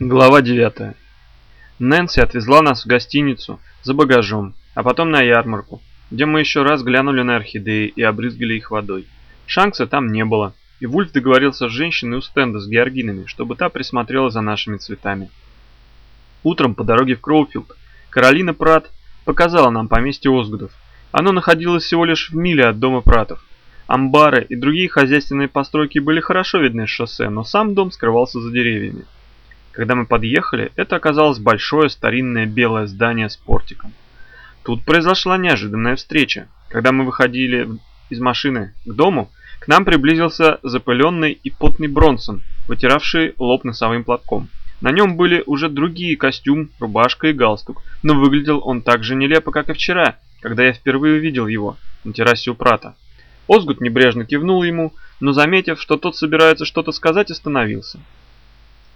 Глава 9. Нэнси отвезла нас в гостиницу за багажом, а потом на ярмарку, где мы еще раз глянули на орхидеи и обрызгали их водой. Шанкса там не было, и Вульф договорился с женщиной у стенда с георгинами, чтобы та присмотрела за нашими цветами. Утром по дороге в Кроуфилд Каролина Прат показала нам поместье Озгудов. Оно находилось всего лишь в миле от дома Пратов. Амбары и другие хозяйственные постройки были хорошо видны с шоссе, но сам дом скрывался за деревьями. Когда мы подъехали, это оказалось большое старинное белое здание с портиком. Тут произошла неожиданная встреча. Когда мы выходили из машины к дому, к нам приблизился запыленный и потный Бронсон, вытиравший лоб носовым платком. На нем были уже другие костюм, рубашка и галстук, но выглядел он так же нелепо, как и вчера, когда я впервые увидел его на террасе у Прата. Озгут небрежно кивнул ему, но заметив, что тот собирается что-то сказать, остановился.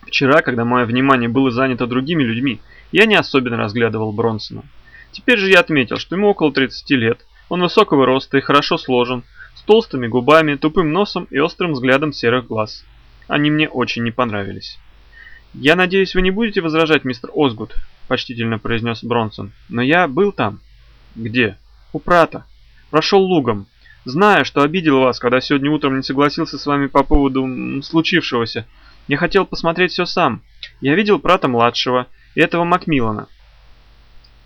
Вчера, когда мое внимание было занято другими людьми, я не особенно разглядывал Бронсона. Теперь же я отметил, что ему около 30 лет, он высокого роста и хорошо сложен, с толстыми губами, тупым носом и острым взглядом серых глаз. Они мне очень не понравились. «Я надеюсь, вы не будете возражать, мистер Озгуд», — почтительно произнес Бронсон. «Но я был там». «Где?» «У Прата. Прошел лугом. Зная, что обидел вас, когда сегодня утром не согласился с вами по поводу случившегося, я хотел посмотреть все сам. Я видел Прата-младшего и этого Макмиллана.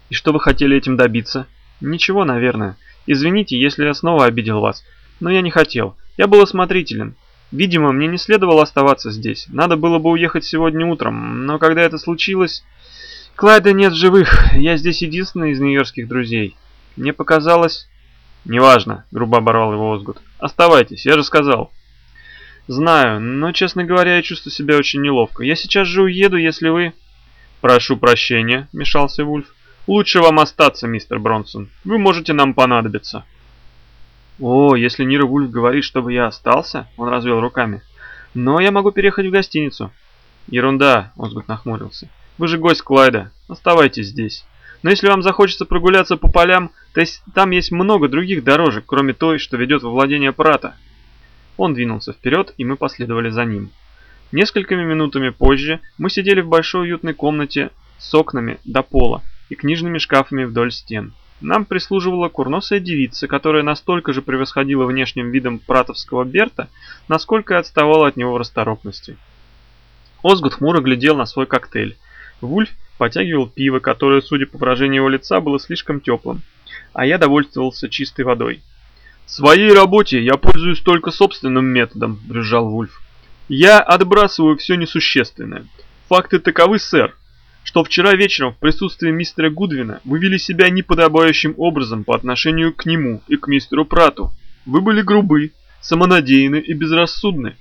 И что вы хотели этим добиться? Ничего, наверное. Извините, если я снова обидел вас. Но я не хотел. Я был осмотрителен. Видимо, мне не следовало оставаться здесь. Надо было бы уехать сегодня утром. Но когда это случилось... Клайда нет живых. Я здесь единственный из нью-йоркских друзей. Мне показалось... «Неважно», — грубо оборвал его Озгут. «Оставайтесь, я же сказал». «Знаю, но, честно говоря, я чувствую себя очень неловко. Я сейчас же уеду, если вы...» «Прошу прощения», — мешался Вульф. «Лучше вам остаться, мистер Бронсон. Вы можете нам понадобиться». «О, если Нира Вульф говорит, чтобы я остался?» Он развел руками. «Но я могу переехать в гостиницу». «Ерунда», — Озгут нахмурился. «Вы же гость Клайда. Оставайтесь здесь. Но если вам захочется прогуляться по полям, то есть там есть много других дорожек, кроме той, что ведет во владение Прата. Он двинулся вперед, и мы последовали за ним. Несколькими минутами позже мы сидели в большой уютной комнате с окнами до пола и книжными шкафами вдоль стен. Нам прислуживала курносая девица, которая настолько же превосходила внешним видом пратовского Берта, насколько и отставала от него в расторопности. Озгут хмуро глядел на свой коктейль. Вульф потягивал пиво, которое, судя по выражению его лица, было слишком теплым, а я довольствовался чистой водой. «В своей работе я пользуюсь только собственным методом», — брюзжал Вульф. «Я отбрасываю все несущественное. Факты таковы, сэр, что вчера вечером в присутствии мистера Гудвина вы вели себя неподобающим образом по отношению к нему и к мистеру Прату. Вы были грубы, самонадеянны и безрассудны.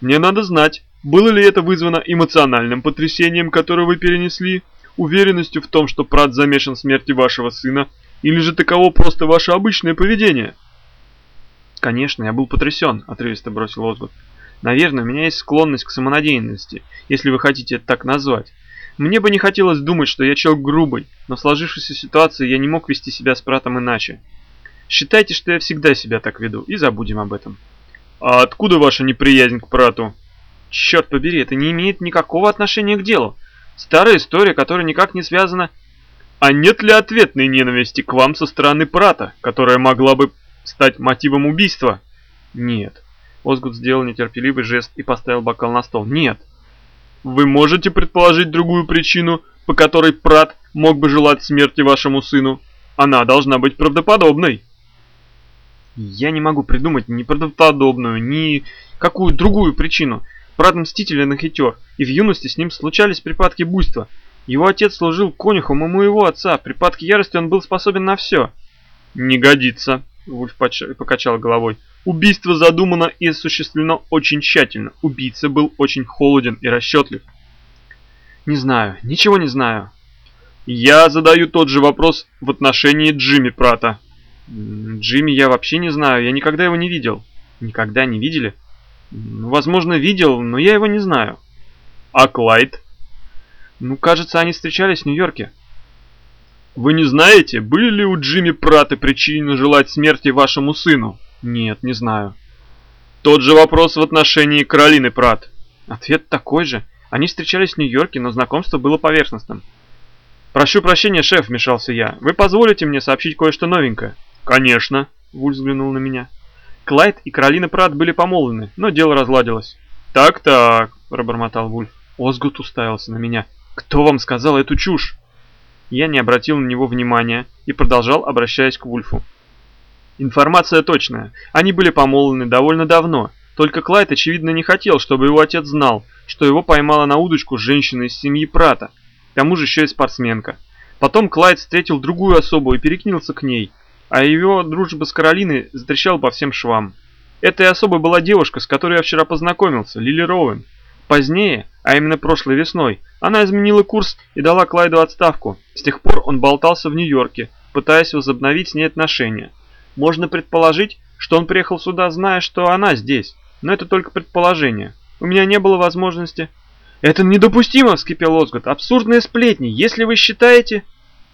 Мне надо знать, было ли это вызвано эмоциональным потрясением, которое вы перенесли, уверенностью в том, что Прат замешан в смерти вашего сына, или же таково просто ваше обычное поведение?» «Конечно, я был потрясен», — отрывисто бросил Озгут. «Наверное, у меня есть склонность к самонадеянности, если вы хотите это так назвать. Мне бы не хотелось думать, что я человек грубый, но в сложившейся ситуации я не мог вести себя с братом иначе. Считайте, что я всегда себя так веду, и забудем об этом». «А откуда ваша неприязнь к брату?» «Черт побери, это не имеет никакого отношения к делу. Старая история, которая никак не связана...» «А нет ли ответной ненависти к вам со стороны брата, которая могла бы стать мотивом убийства? Нет. Озгут сделал нетерпеливый жест и поставил бокал на стол. Нет. Вы можете предположить другую причину, по которой Прат мог бы желать смерти вашему сыну? Она должна быть правдоподобной. Я не могу придумать ни правдоподобную, ни какую другую причину. Прат мстителен и хитер, и в юности с ним случались припадки буйства. Его отец служил конюхом у моего отца, припадки ярости он был способен на все. Не годится. Вульф покачал головой. Убийство задумано и осуществлено очень тщательно. Убийца был очень холоден и расчетлив. Не знаю, ничего не знаю. Я задаю тот же вопрос в отношении Джимми Прата. Джимми я вообще не знаю, я никогда его не видел. Никогда не видели? Возможно, видел, но я его не знаю. А Клайд? Ну, кажется, они встречались в Нью-Йорке. Вы не знаете, были ли у Джимми Прата причины желать смерти вашему сыну? Нет, не знаю. Тот же вопрос в отношении Каролины Прат. Ответ такой же. Они встречались в Нью-Йорке, но знакомство было поверхностным. «Прошу прощения, шеф», — вмешался я. «Вы позволите мне сообщить кое-что новенькое?» «Конечно», — Вульф взглянул на меня. Клайд и Каролина Прат были помолвлены, но дело разладилось. «Так-так», — пробормотал Вульф. Озгут уставился на меня. «Кто вам сказал эту чушь?» Я не обратил на него внимания и продолжал, обращаясь к Вульфу. Информация точная. Они были помолвлены довольно давно. Только Клайд, очевидно, не хотел, чтобы его отец знал, что его поймала на удочку женщина из семьи Прата. К тому же еще и спортсменка. Потом Клайд встретил другую особу и перекинулся к ней, а его дружба с Каролиной затрещала по всем швам. Этой особой была девушка, с которой я вчера познакомился, Лили Роуэн. Позднее, а именно прошлой весной, она изменила курс и дала Клайду отставку. С тех пор он болтался в Нью-Йорке, пытаясь возобновить с ней отношения. Можно предположить, что он приехал сюда, зная, что она здесь, но это только предположение. У меня не было возможности... «Это недопустимо!» – вскипел Озгот. «Абсурдные сплетни! Если вы считаете...»